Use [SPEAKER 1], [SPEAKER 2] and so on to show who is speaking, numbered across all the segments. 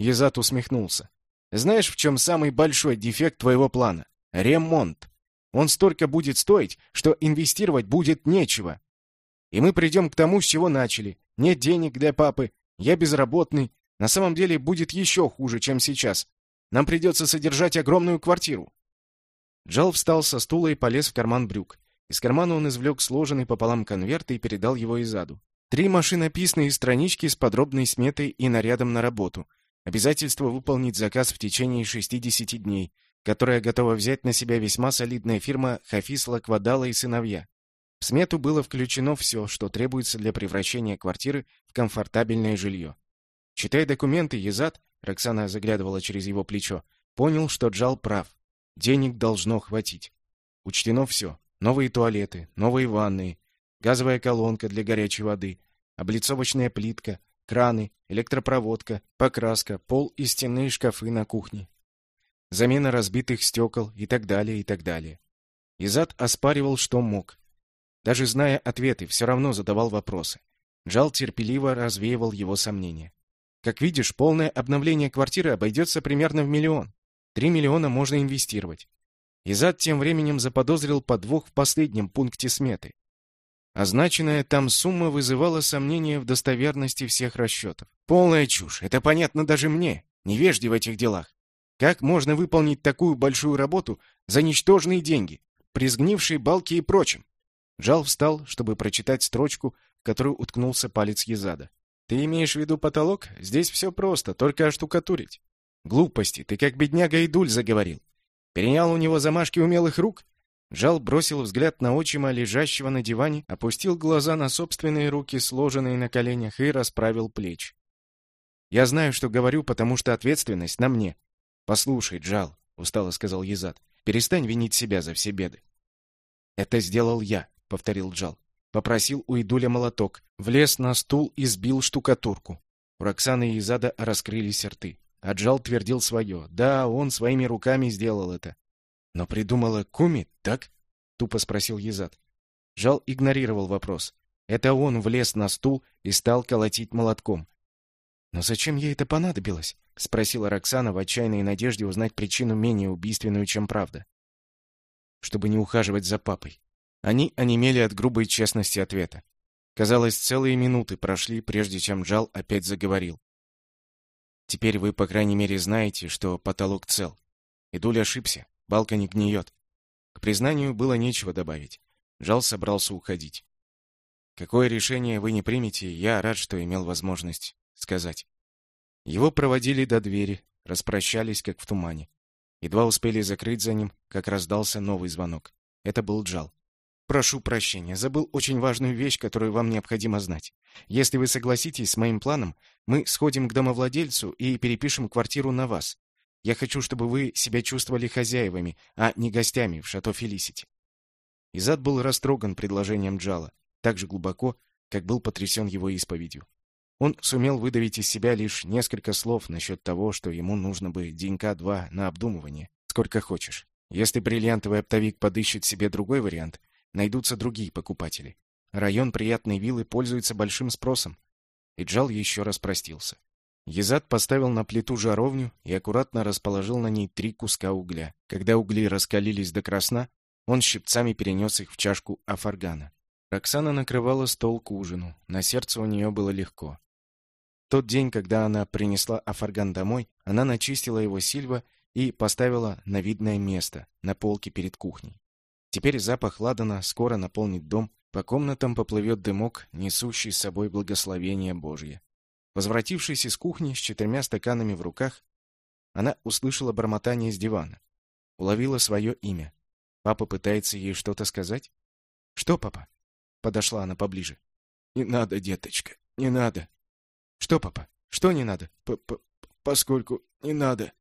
[SPEAKER 1] Езат усмехнулся. Знаешь, в чем самый большой дефект твоего плана? Ремонт. Он столько будет стоить, что инвестировать будет нечего. И мы придем к тому, с чего начали. Нет денег для папы, я безработный. На самом деле будет еще хуже, чем сейчас. Нам придется содержать огромную квартиру. Джал встал со стула и полез в карман брюк. Из кармана он извлек сложенный пополам конверт и передал его Изаду. Три машинописные странички с подробной сметой и нарядом на работу. Обязательство выполнить заказ в течение 60 дней, которое готова взять на себя весьма солидная фирма Хафис Лаквадала и сыновья. В смету было включено все, что требуется для превращения квартиры в комфортабельное жилье. Читая документы, Езад, Роксана заглядывала через его плечо, понял, что Джал прав. Денег должно хватить. Учтено все. Новые туалеты, новые ванные, газовая колонка для горячей воды, облицовочная плитка, краны, электропроводка, покраска, пол и стенные шкафы на кухне, замена разбитых стекол и так далее, и так далее. Изад оспаривал, что мог. Даже зная ответы, все равно задавал вопросы. Джал терпеливо развеивал его сомнения. Как видишь, полное обновление квартиры обойдется примерно в миллион. Три миллиона можно инвестировать. Изад тем временем заподозрил подвох в последнем пункте сметы. Означенная там сумма вызывала сомнения в достоверности всех расчетов. Полная чушь, это понятно даже мне, невежде в этих делах. Как можно выполнить такую большую работу за ничтожные деньги, при сгнившей балке и прочем? Джал встал, чтобы прочитать строчку, в которую уткнулся палец Езада. «Ты имеешь в виду потолок? Здесь все просто, только оштукатурить». «Глупости, ты как бедняга Идуль заговорил. Перенял у него замашки умелых рук?» Джал бросил взгляд на отчима, лежащего на диване, опустил глаза на собственные руки, сложенные на коленях, и расправил плечи. «Я знаю, что говорю, потому что ответственность на мне». «Послушай, Джал», — устало сказал Езад, — «перестань винить себя за все беды». «Это сделал я повторил Джал. Попросил у Идуля молоток, влез на стул и сбил штукатурку. У Роксаны и Изада раскрылись рты. А Джал твердил свое. Да, он своими руками сделал это. Но придумала Куми, так? Тупо спросил Езад. Джал игнорировал вопрос. Это он влез на стул и стал колотить молотком. «Но зачем ей это понадобилось?» — спросила Роксана в отчаянной надежде узнать причину менее убийственную, чем правда. «Чтобы не ухаживать за папой. Они онемели от грубой честности ответа. Казалось, целые минуты прошли, прежде чем Джал опять заговорил. «Теперь вы, по крайней мере, знаете, что потолок цел. Идуль ошибся, балка не гниет». К признанию было нечего добавить. Джал собрался уходить. «Какое решение вы не примете, я рад, что имел возможность сказать». Его проводили до двери, распрощались, как в тумане. Едва успели закрыть за ним, как раздался новый звонок. Это был Джал. Прошу прощения, забыл очень важную вещь, которую вам необходимо знать. Если вы согласитесь с моим планом, мы сходим к домовладельцу и перепишем квартиру на вас. Я хочу, чтобы вы себя чувствовали хозяевами, а не гостями в шато Фелисити. Изад был растроган предложением Джала, так же глубоко, как был потрясен его исповедью. Он сумел выдавить из себя лишь несколько слов насчет того, что ему нужно бы денька-два на обдумывание, сколько хочешь. Если бриллиантовый оптовик подыщет себе другой вариант, найдутся другие покупатели. Район приятной виллы пользуется большим спросом. И Джал еще раз простился. Езад поставил на плиту жаровню и аккуратно расположил на ней три куска угля. Когда угли раскалились до красна, он щипцами перенес их в чашку афаргана. Роксана накрывала стол к ужину. На сердце у нее было легко. тот день, когда она принесла афарган домой, она начистила его сильва и поставила на видное место, на полке перед кухней. Теперь запах ладана скоро наполнит дом, по комнатам поплывет дымок, несущий с собой благословение Божье. Возвратившись из кухни с четырьмя стаканами в руках, она услышала бормотание с дивана. Уловила свое имя. Папа пытается ей что-то сказать? «Что, папа?» Подошла она поближе. «Не надо, деточка, не надо». «Что, папа? Что не надо?»
[SPEAKER 2] П -п «Поскольку не надо».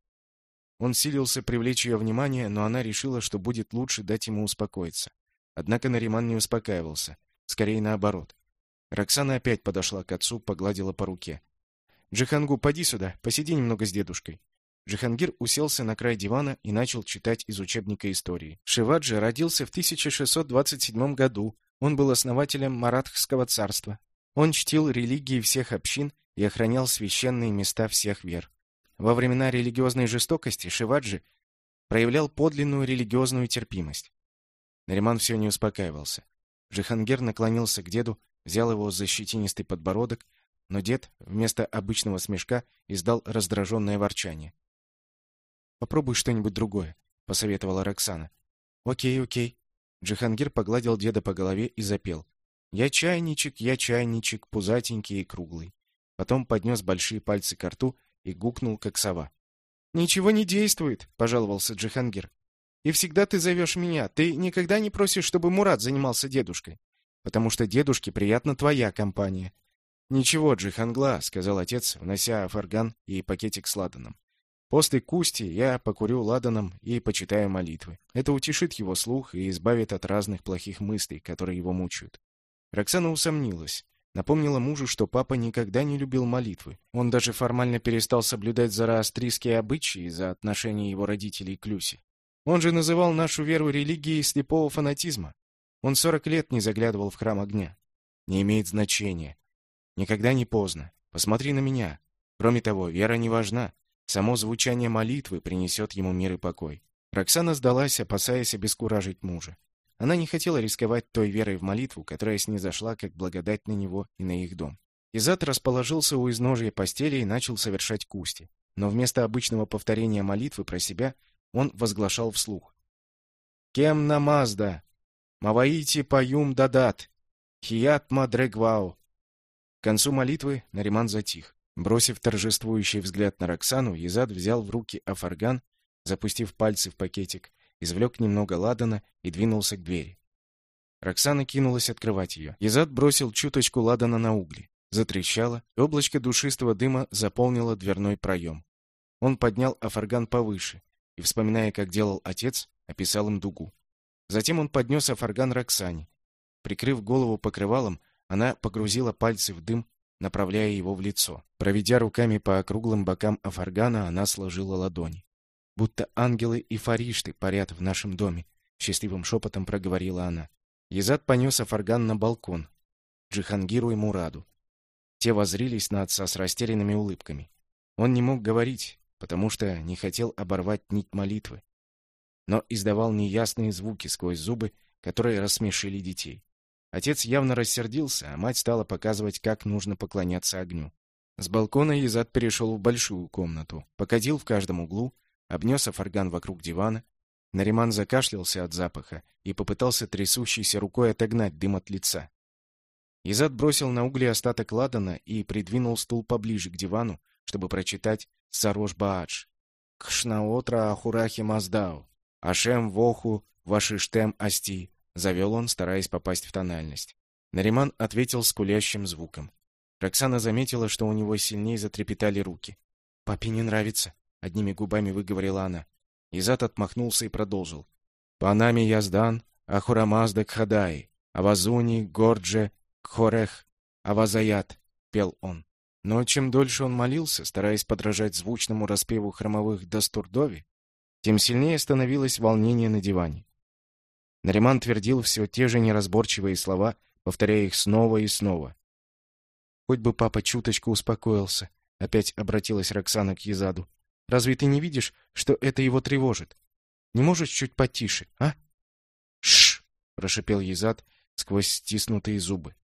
[SPEAKER 1] Он силился привлечь ее внимание, но она решила, что будет лучше дать ему успокоиться. Однако Нариман не успокаивался. Скорее наоборот. Роксана опять подошла к отцу, погладила по руке. «Джихангу, поди сюда, посиди немного с дедушкой». Джихангир уселся на край дивана и начал читать из учебника истории. Шиваджи родился в 1627 году. Он был основателем Маратхского царства. Он чтил религии всех общин и охранял священные места всех вер. во времена религиозной жестокости Шиваджи проявлял подлинную религиозную терпимость. Нариман все не успокаивался. Джихангер наклонился к деду, взял его за щетинистый подбородок, но дед вместо обычного смешка издал раздраженное ворчание. «Попробуй что-нибудь другое», — посоветовала Роксана. «Окей, окей». Джихангир погладил деда по голове и запел. «Я чайничек, я чайничек, пузатенький и круглый». Потом поднес большие пальцы к рту и гукнул, как сова. «Ничего не действует», — пожаловался Джихангир. «И всегда ты зовешь меня. Ты никогда не просишь, чтобы Мурат занимался дедушкой. Потому что дедушке приятна твоя компания». «Ничего, Джихангла», — сказал отец, внося фарган и пакетик с ладаном. «После кусти я покурю ладаном и почитаю молитвы. Это утешит его слух и избавит от разных плохих мыслей, которые его мучают». Роксана усомнилась. Напомнила мужу, что папа никогда не любил молитвы. Он даже формально перестал соблюдать зороастрийские обычаи из-за отношения его родителей к Люси. Он же называл нашу веру религией слепого фанатизма. Он сорок лет не заглядывал в храм огня. Не имеет значения. Никогда не поздно. Посмотри на меня. Кроме того, вера не важна. Само звучание молитвы принесет ему мир и покой. Роксана сдалась, опасаясь обескуражить мужа. Она не хотела рисковать той верой в молитву, которая снизошла как благодать на него и на их дом. Изат расположился у изножия постели и начал совершать кусти. Но вместо обычного повторения молитвы про себя он возглашал вслух. «Кем намазда? Маваити паюм дадат! Хият мадрегвау!» К концу молитвы Нариман затих. Бросив торжествующий взгляд на Роксану, Изад взял в руки афарган, запустив пальцы в пакетик, извлек немного ладана и двинулся к двери. Роксана кинулась открывать ее. Изад бросил чуточку ладана на угли. Затрещало, и облачко душистого дыма заполнило дверной проем. Он поднял афарган повыше и, вспоминая, как делал отец, описал им дугу. Затем он поднес афарган Роксане. Прикрыв голову покрывалом, она погрузила пальцы в дым, направляя его в лицо. Проведя руками по округлым бокам афаргана, она сложила ладони будто ангелы и фаришты парят в нашем доме, счастливым шепотом проговорила она. Езад понес Афарган на балкон, Джихангиру и Мураду. Те воззрились на отца с растерянными улыбками. Он не мог говорить, потому что не хотел оборвать нить молитвы, но издавал неясные звуки сквозь зубы, которые рассмешили детей. Отец явно рассердился, а мать стала показывать, как нужно поклоняться огню. С балкона Езад перешел в большую комнату, покадил в каждом углу, обнес афарган вокруг дивана. Нариман закашлялся от запаха и попытался трясущейся рукой отогнать дым от лица. Изад бросил на угли остаток ладана и придвинул стул поближе к дивану, чтобы прочитать Сарош Баадж. «Кшнаотра Ахурахи Маздау, Ашем Воху Вашиштем Асти», — завел он, стараясь попасть в тональность. Нариман ответил скулящим звуком. Роксана заметила, что у него сильнее затрепетали руки. «Папе не нравится», — одними губами выговорила она. Изат отмахнулся и продолжил. «Панами яздан, ахурамазда кхадай, авазуни, гордже, кхорех, авазаят», — пел он. Но чем дольше он молился, стараясь подражать звучному распеву хромовых дастурдови, тем сильнее становилось волнение на диване. Нариман твердил все те же неразборчивые слова, повторяя их снова и снова. «Хоть бы папа чуточку успокоился», — опять обратилась Роксана к Езаду. Разве ты не видишь, что это его тревожит? Не можешь чуть потише, а? Шш, прошипел Езад сквозь стиснутые зубы.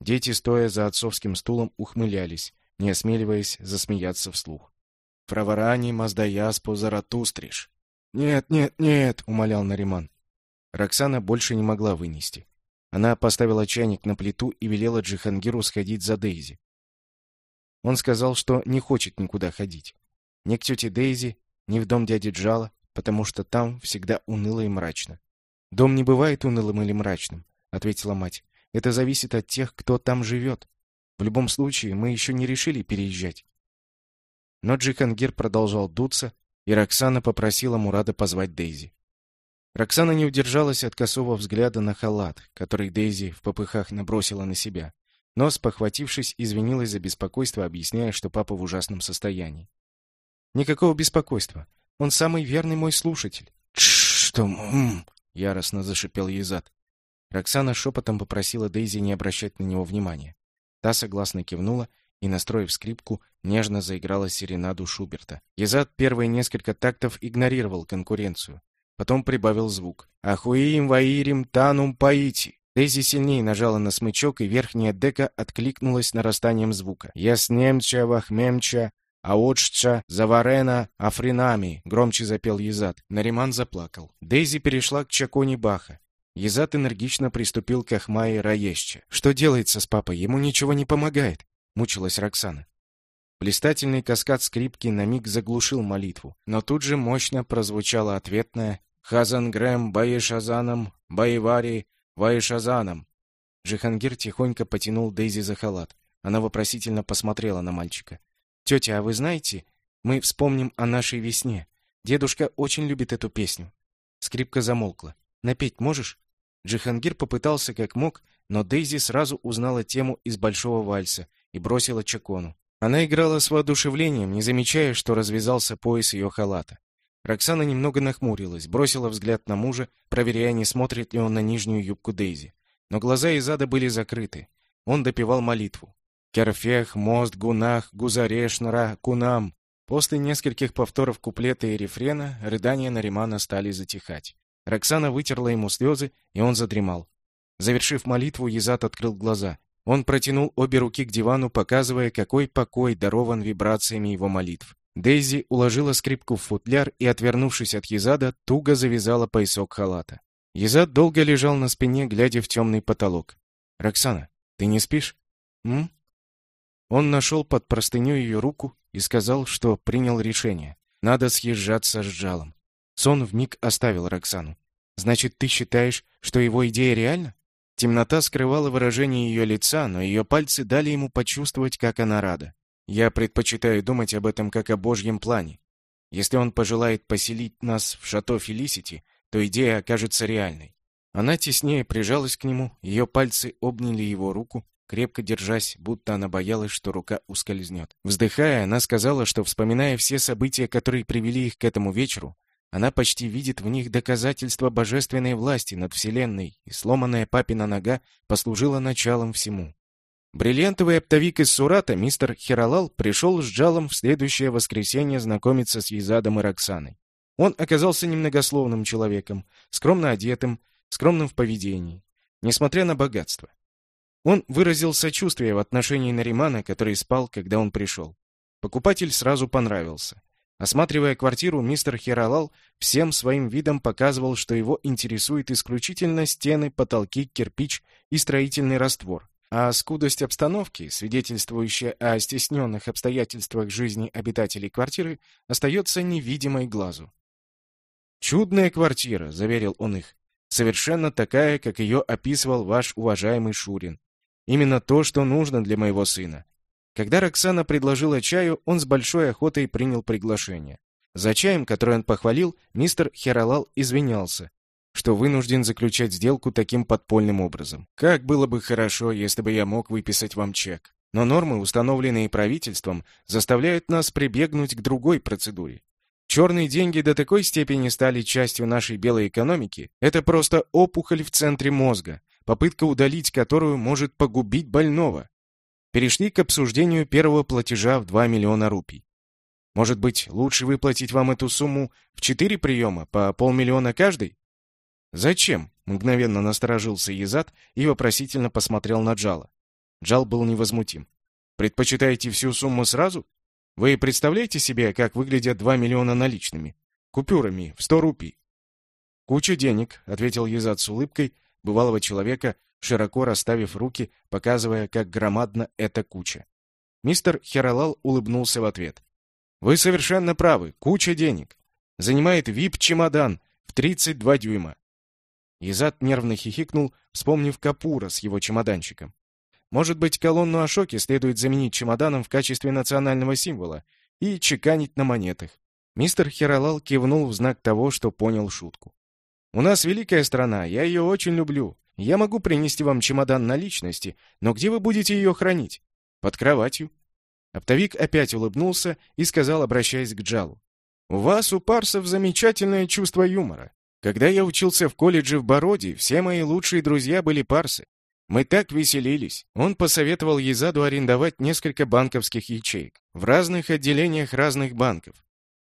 [SPEAKER 1] Дети, стоя за отцовским стулом, ухмылялись, не осмеливаясь засмеяться вслух. Фраварани Маздаяспо Заратустриш. Нет, нет, нет, умолял Нариман. Роксана больше не могла вынести. Она поставила чайник на плиту и велела Джихангиру сходить за Дейзи. Он сказал, что не хочет никуда ходить. Ни к тете Дейзи, ни в дом дяди Джала, потому что там всегда уныло и мрачно. Дом не бывает унылым или мрачным, ответила мать. Это зависит от тех, кто там живет. В любом случае, мы еще не решили переезжать. Но Джихангир продолжал дуться, и Роксана попросила Мурада позвать Дейзи. Роксана не удержалась от косого взгляда на халат, который Дейзи в попыхах набросила на себя, но, спохватившись, извинилась за беспокойство, объясняя, что папа в ужасном состоянии. Никакого беспокойства. Он самый верный мой слушатель. Что? Яростно зашипел Езад. Роксана шепотом попросила Дейзи не обращать на него внимания. Та согласно кивнула, и, настроив скрипку, нежно заиграла серенаду Шуберта. Езад первые несколько тактов игнорировал конкуренцию. Потом прибавил звук. «Ахуим ваирим танум паити». Дейзи сильнее нажала на смычок, и верхняя дека откликнулась нарастанием звука. «Яснемча вахмемча «Аочча, Заварена, Афринами!» — громче запел Езад. Нариман заплакал. Дейзи перешла к Чаконе Баха. Езад энергично приступил к Ахмае Раеща. «Что делается с папой? Ему ничего не помогает!» — мучилась Роксана. Блистательный каскад скрипки на миг заглушил молитву, но тут же мощно прозвучала ответная «Хазан Грэм, Баешазаном, Баевари, Ваешазаном». Джихангир тихонько потянул Дейзи за халат. Она вопросительно посмотрела на мальчика. «Тетя, а вы знаете, мы вспомним о нашей весне. Дедушка очень любит эту песню». Скрипка замолкла. «Напеть можешь?» Джихангир попытался как мог, но Дейзи сразу узнала тему из большого вальса и бросила чакону. Она играла с воодушевлением, не замечая, что развязался пояс ее халата. Роксана немного нахмурилась, бросила взгляд на мужа, проверяя, не смотрит ли он на нижнюю юбку Дейзи. Но глаза Изада были закрыты. Он допевал молитву. «Керфех, мост, гунах, гузарешнара, кунам». После нескольких повторов куплета и рефрена рыдания Наримана стали затихать. Роксана вытерла ему слезы, и он задремал. Завершив молитву, Езат открыл глаза. Он протянул обе руки к дивану, показывая, какой покой дарован вибрациями его молитв. Дейзи уложила скрипку в футляр и, отвернувшись от Езада, туго завязала поясок халата. Езад долго лежал на спине, глядя в темный потолок. «Роксана, ты не спишь?» «М?» Он нашел под простыней ее руку и сказал, что принял решение. Надо съезжаться с жалом. Сон вмиг оставил Роксану. «Значит, ты считаешь, что его идея реальна?» Темнота скрывала выражение ее лица, но ее пальцы дали ему почувствовать, как она рада. «Я предпочитаю думать об этом как о божьем плане. Если он пожелает поселить нас в шато Фелисити, то идея окажется реальной». Она теснее прижалась к нему, ее пальцы обняли его руку, крепко держась, будто она боялась, что рука ускользнет. Вздыхая, она сказала, что, вспоминая все события, которые привели их к этому вечеру, она почти видит в них доказательство божественной власти над Вселенной, и сломанная папина нога послужила началом всему. Бриллиантовый оптовик из Сурата, мистер Хиралал, пришел с Джалом в следующее воскресенье знакомиться с Езадом и Роксаной. Он оказался немногословным человеком, скромно одетым, скромным в поведении, несмотря на богатство. Он выразил сочувствие в отношении Наримана, который спал, когда он пришел. Покупатель сразу понравился. Осматривая квартиру, мистер Хералал всем своим видом показывал, что его интересует исключительно стены, потолки, кирпич и строительный раствор. А скудость обстановки, свидетельствующая о стесненных обстоятельствах жизни обитателей квартиры, остается невидимой глазу. «Чудная квартира», — заверил он их. «Совершенно такая, как ее описывал ваш уважаемый Шурин. Именно то, что нужно для моего сына. Когда Роксана предложила чаю, он с большой охотой принял приглашение. За чаем, который он похвалил, мистер Хералал извинялся, что вынужден заключать сделку таким подпольным образом. Как было бы хорошо, если бы я мог выписать вам чек. Но нормы, установленные правительством, заставляют нас прибегнуть к другой процедуре. Черные деньги до такой степени стали частью нашей белой экономики, это просто опухоль в центре мозга, попытка удалить которую может погубить больного перешли к обсуждению первого платежа в 2 миллиона рупий. Может быть, лучше выплатить вам эту сумму в четыре приема, по полмиллиона каждый? Зачем? Мгновенно насторожился Езад и вопросительно посмотрел на Джала. Джал был невозмутим. Предпочитаете всю сумму сразу? Вы представляете себе, как выглядят 2 миллиона наличными? Купюрами в 100 рупий. Куча денег, ответил Езад с улыбкой бывалого человека, широко расставив руки, показывая, как громадна эта куча. Мистер Хералал улыбнулся в ответ. «Вы совершенно правы. Куча денег. Занимает вип-чемодан в 32 дюйма». Изат нервно хихикнул, вспомнив Капура с его чемоданчиком. Может быть, колонну Ашоки следует заменить чемоданом в качестве национального символа и чеканить на монетах. Мистер Хералал кивнул в знак того, что понял шутку. «У нас великая страна, я ее очень люблю. Я могу принести вам чемодан наличности, но где вы будете ее хранить? Под кроватью. Оптовик опять улыбнулся и сказал, обращаясь к Джалу. «У вас, у парсов, замечательное чувство юмора. Когда я учился в колледже в Бороде, все мои лучшие друзья были парсы. Мы так веселились. Он посоветовал Езаду арендовать несколько банковских ячеек в разных отделениях разных банков.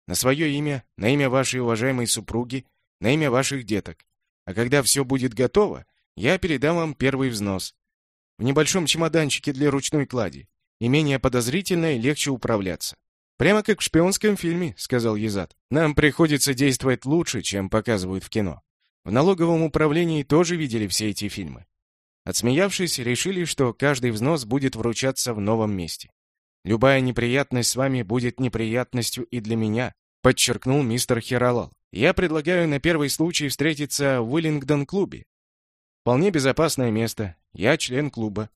[SPEAKER 1] На свое имя, на имя вашей уважаемой супруги, на имя ваших деток. А когда все будет готово, я передам вам первый взнос. В небольшом чемоданчике для ручной клади. И менее подозрительно и легче управляться. «Прямо как в шпионском фильме», — сказал Езад. «Нам приходится действовать лучше, чем показывают в кино. В налоговом управлении тоже видели все эти фильмы. Отсмеявшись, решили, что каждый взнос будет вручаться в новом месте. «Любая неприятность с вами будет неприятностью и для меня», подчеркнул мистер Хералал. «Я предлагаю на первый случай встретиться в Уиллингдон-клубе. Вполне безопасное место. Я член клуба.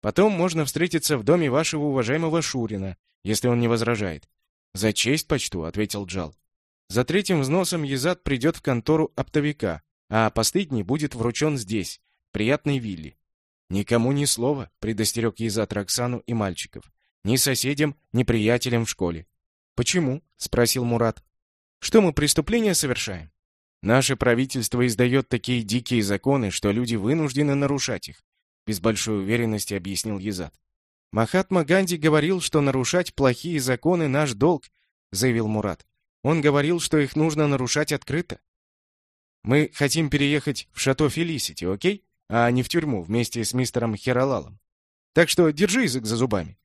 [SPEAKER 1] Потом можно встретиться в доме вашего уважаемого Шурина, если он не возражает. «За честь почту», — ответил Джал. «За третьим взносом Езад придет в контору оптовика, а последний будет вручен здесь, приятной вилле. «Никому ни слова», — предостерег Езат Роксану и мальчиков. «Ни соседям, ни приятелям в школе». «Почему?» — спросил Мурат. «Что мы преступления совершаем?» «Наше правительство издает такие дикие законы, что люди вынуждены нарушать их», — без большой уверенности объяснил Езат. «Махатма Ганди говорил, что нарушать плохие законы — наш долг», — заявил Мурат. «Он говорил, что их нужно нарушать открыто». «Мы хотим переехать в Шато Фелисити, окей?» а не в тюрьму вместе с мистером Хералалом. Так что держи язык за зубами.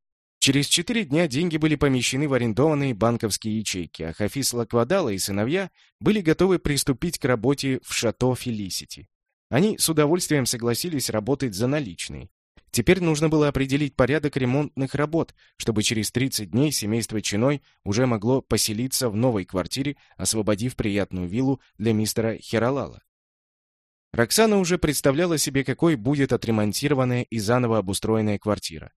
[SPEAKER 1] Через четыре дня деньги были помещены в арендованные банковские ячейки, а Хафиз Лаквадала и сыновья были готовы приступить к работе в шато Фелисити. Они с удовольствием согласились работать за наличные. Теперь нужно было определить порядок ремонтных работ, чтобы через 30 дней семейство Чиной уже могло поселиться в новой квартире, освободив приятную виллу для мистера Хералала. Роксана уже представляла себе, какой будет отремонтированная и заново обустроенная квартира.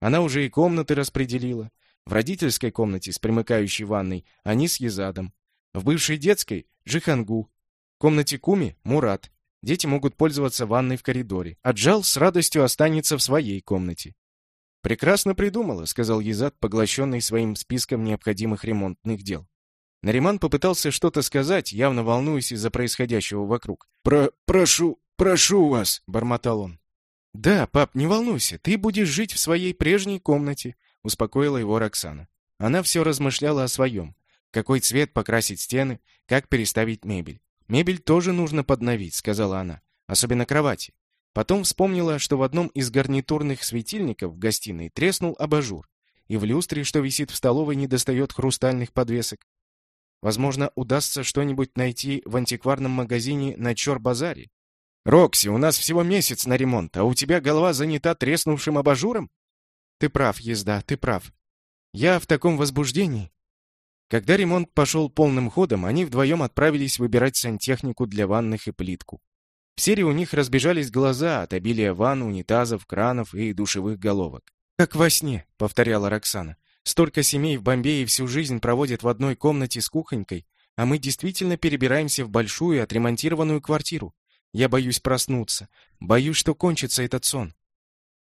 [SPEAKER 1] Она уже и комнаты распределила. В родительской комнате с примыкающей ванной они с Езадом. В бывшей детской — Джихангу. В комнате Куми — Мурат. Дети могут пользоваться ванной в коридоре. А Джал с радостью останется в своей комнате. «Прекрасно придумала», — сказал Езад, поглощенный своим списком необходимых ремонтных дел. Нариман попытался что-то сказать, явно волнуясь из-за происходящего вокруг.
[SPEAKER 2] «Про... прошу... прошу вас», —
[SPEAKER 1] бормотал он. «Да, пап, не волнуйся, ты будешь жить в своей прежней комнате», — успокоила его Роксана. Она все размышляла о своем. Какой цвет покрасить стены, как переставить мебель. «Мебель тоже нужно подновить», — сказала она, — «особенно кровати». Потом вспомнила, что в одном из гарнитурных светильников в гостиной треснул абажур, и в люстре, что висит в столовой, недостает хрустальных подвесок. Возможно, удастся что-нибудь найти в антикварном магазине на Чор-базаре. «Рокси, у нас всего месяц на ремонт, а у тебя голова занята треснувшим абажуром?» «Ты прав, езда, ты прав. Я в таком возбуждении». Когда ремонт пошел полным ходом, они вдвоем отправились выбирать сантехнику для ванных и плитку. В серии у них разбежались глаза от обилия ванн, унитазов, кранов и душевых головок. «Как во сне», — повторяла Роксана. Столько семей в Бомбее всю жизнь проводят в одной комнате с кухонькой, а мы действительно перебираемся в большую отремонтированную квартиру. Я боюсь проснуться. Боюсь, что кончится этот сон.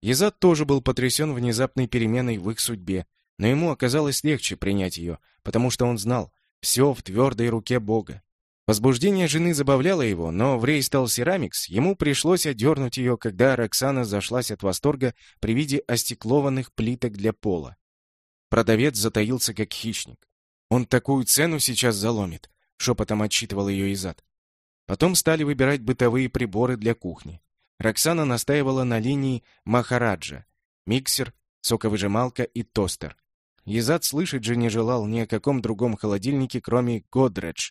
[SPEAKER 1] Езад тоже был потрясен внезапной переменой в их судьбе, но ему оказалось легче принять ее, потому что он знал, все в твердой руке Бога. Возбуждение жены забавляло его, но в Рейстал Ceramics ему пришлось одернуть ее, когда Роксана зашлась от восторга при виде остеклованных плиток для пола. Продавец затаился, как хищник. «Он такую цену сейчас заломит», — шепотом отчитывал ее Изад. Потом стали выбирать бытовые приборы для кухни. Роксана настаивала на линии Махараджа. Миксер, соковыжималка и тостер. Езад слышать же не желал ни о каком другом холодильнике, кроме Годредж.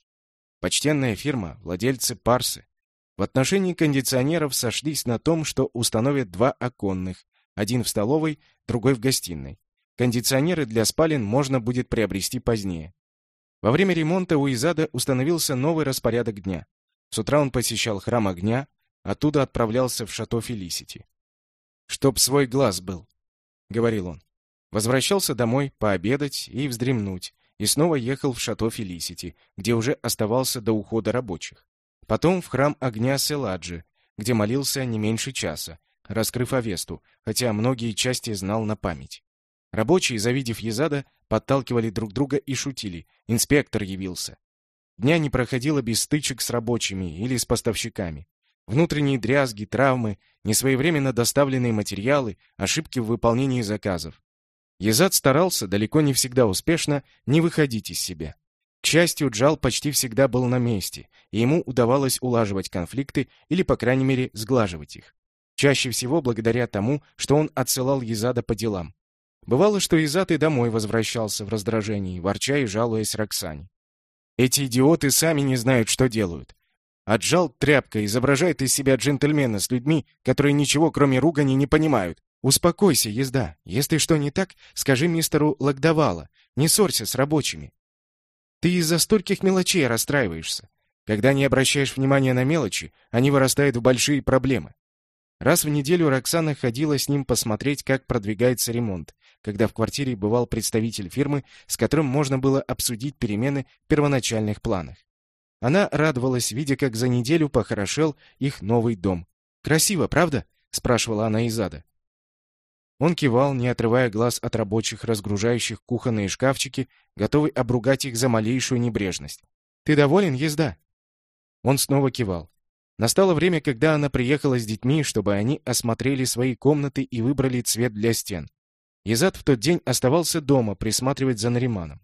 [SPEAKER 1] Почтенная фирма, владельцы Парсы. В отношении кондиционеров сошлись на том, что установят два оконных, один в столовой, другой в гостиной. Кондиционеры для спален можно будет приобрести позднее. Во время ремонта у Изада установился новый распорядок дня. С утра он посещал храм огня, оттуда отправлялся в шато Фелисити. «Чтоб свой глаз был», — говорил он. Возвращался домой пообедать и вздремнуть, и снова ехал в шато Фелисити, где уже оставался до ухода рабочих. Потом в храм огня Селаджи, где молился не меньше часа, раскрыв Авесту, хотя многие части знал на память. Рабочие, завидев Езада, подталкивали друг друга и шутили. Инспектор явился. Дня не проходило без стычек с рабочими или с поставщиками. Внутренние дрязги, травмы, несвоевременно доставленные материалы, ошибки в выполнении заказов. Езад старался, далеко не всегда успешно, не выходить из себя. К счастью, Джал почти всегда был на месте, и ему удавалось улаживать конфликты или, по крайней мере, сглаживать их. Чаще всего благодаря тому, что он отсылал Езада по делам. Бывало, что Изат и домой возвращался в раздражении, ворча и жалуясь Роксане. Эти идиоты сами не знают, что делают. Отжал тряпкой, изображает из себя джентльмена с людьми, которые ничего, кроме ругани, не понимают. Успокойся, езда. Если что не так, скажи мистеру Лагдавала. Не ссорься с рабочими. Ты из-за стольких мелочей расстраиваешься. Когда не обращаешь внимания на мелочи, они вырастают в большие проблемы. Раз в неделю Роксана ходила с ним посмотреть, как продвигается ремонт, когда в квартире бывал представитель фирмы, с которым можно было обсудить перемены в первоначальных планах. Она радовалась, видя, как за неделю похорошел их новый дом. «Красиво, правда?» — спрашивала она из ада. Он кивал, не отрывая глаз от рабочих, разгружающих кухонные шкафчики, готовый обругать их за малейшую небрежность. «Ты доволен, езда?» Он снова кивал. Настало время, когда она приехала с детьми, чтобы они осмотрели свои комнаты и выбрали цвет для стен. Езад в тот день оставался дома присматривать за Нариманом.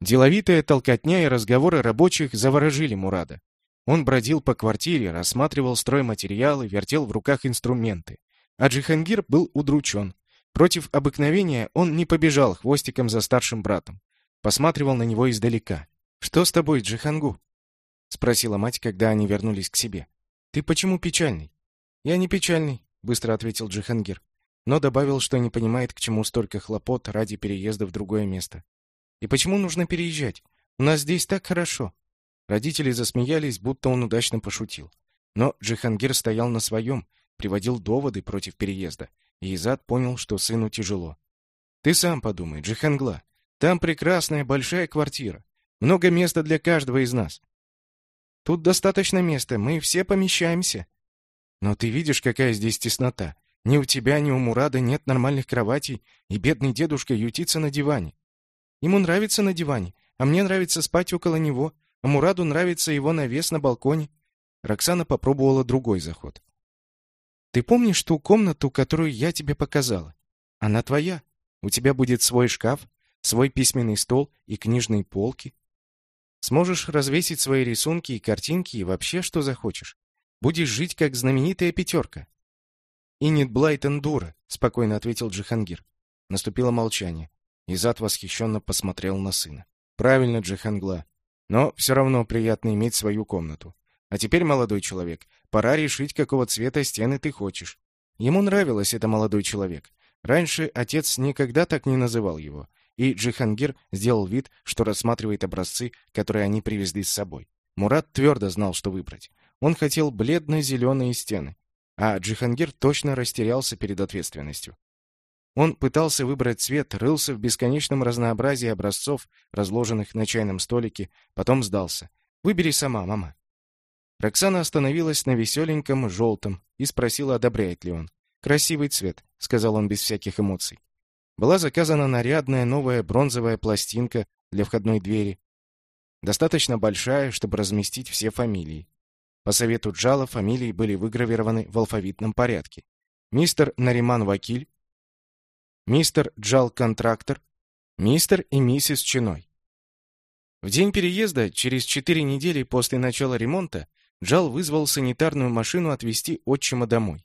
[SPEAKER 1] Деловитая толкотня и разговоры рабочих заворожили Мурада. Он бродил по квартире, рассматривал стройматериалы, вертел в руках инструменты. А Джихангир был удручен. Против обыкновения он не побежал хвостиком за старшим братом. Посматривал на него издалека. «Что с тобой, Джихангу?» — спросила мать, когда они вернулись к себе. «Ты почему печальный?» «Я не печальный», — быстро ответил Джихангир, но добавил, что не понимает, к чему столько хлопот ради переезда в другое место. И почему нужно переезжать? У нас здесь так хорошо. Родители засмеялись, будто он удачно пошутил. Но Джихангир стоял на своем, приводил доводы против переезда, и Изад понял, что сыну тяжело. Ты сам подумай, Джихангла, там прекрасная большая квартира, много места для каждого из нас. Тут достаточно места, мы все помещаемся. Но ты видишь, какая здесь теснота. Ни у тебя, ни у Мурада нет нормальных кроватей, и бедный дедушка ютится на диване. Ему нравится на диване, а мне нравится спать около него, а Мураду нравится его навес на балконе. Роксана попробовала другой заход. Ты помнишь ту комнату, которую я тебе показала? Она твоя. У тебя будет свой шкаф, свой письменный стол и книжные полки. Сможешь развесить свои рисунки и картинки и вообще что захочешь. Будешь жить как знаменитая пятерка. «Инит Блайтон дура», — спокойно ответил Джихангир. Наступило молчание. Изат восхищенно посмотрел на сына. «Правильно, Джихангла. Но все равно приятно иметь свою комнату. А теперь, молодой человек, пора решить, какого цвета стены ты хочешь». Ему нравилось это молодой человек. Раньше отец никогда так не называл его, и Джихангир сделал вид, что рассматривает образцы, которые они привезли с собой. Мурат твердо знал, что выбрать. Он хотел бледно-зеленые стены, а Джихангир точно растерялся перед ответственностью. Он пытался выбрать цвет, рылся в бесконечном разнообразии образцов, разложенных на чайном столике, потом сдался. «Выбери сама, мама». Роксана остановилась на веселеньком желтом и спросила, одобряет ли он. «Красивый цвет», — сказал он без всяких эмоций. Была заказана нарядная новая бронзовая пластинка для входной двери, достаточно большая, чтобы разместить все фамилии. По совету Джала фамилии были выгравированы в алфавитном порядке. Мистер Нариман Вакиль, мистер Джал Контрактор, мистер и миссис Чиной. В день переезда, через четыре недели после начала ремонта, Джал вызвал санитарную машину отвезти отчима домой.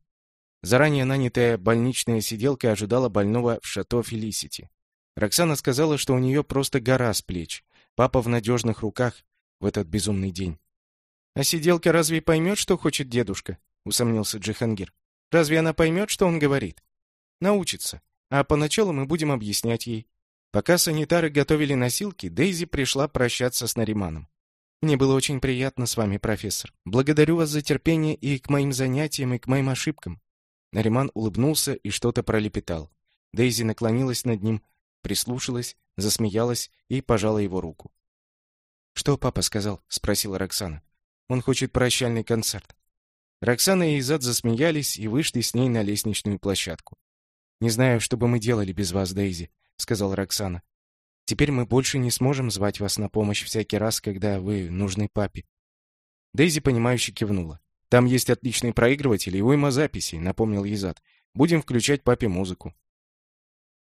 [SPEAKER 1] Заранее нанятая больничная сиделка ожидала больного в шато Фелисити. Роксана сказала, что у нее просто гора с плеч. Папа в надежных руках в этот безумный день. «А сиделка разве поймет, что хочет дедушка?» — усомнился Джихангир. «Разве она поймет, что он говорит?» «Научится а поначалу мы будем объяснять ей. Пока санитары готовили носилки, Дейзи пришла прощаться с Нариманом. Мне было очень приятно с вами, профессор. Благодарю вас за терпение и к моим занятиям, и к моим ошибкам. Нариман улыбнулся и что-то пролепетал. Дейзи наклонилась над ним, прислушалась, засмеялась и пожала его руку. «Что папа сказал?» — спросила Роксана. «Он хочет прощальный концерт». Роксана и Изад засмеялись и вышли с ней на лестничную площадку. «Не знаю, что бы мы делали без вас, Дейзи», — сказала Роксана. «Теперь мы больше не сможем звать вас на помощь всякий раз, когда вы нужны папе». Дейзи, понимающе кивнула. Там есть отличный проигрыватель и уйма записей, напомнил Езад. Будем включать папе музыку.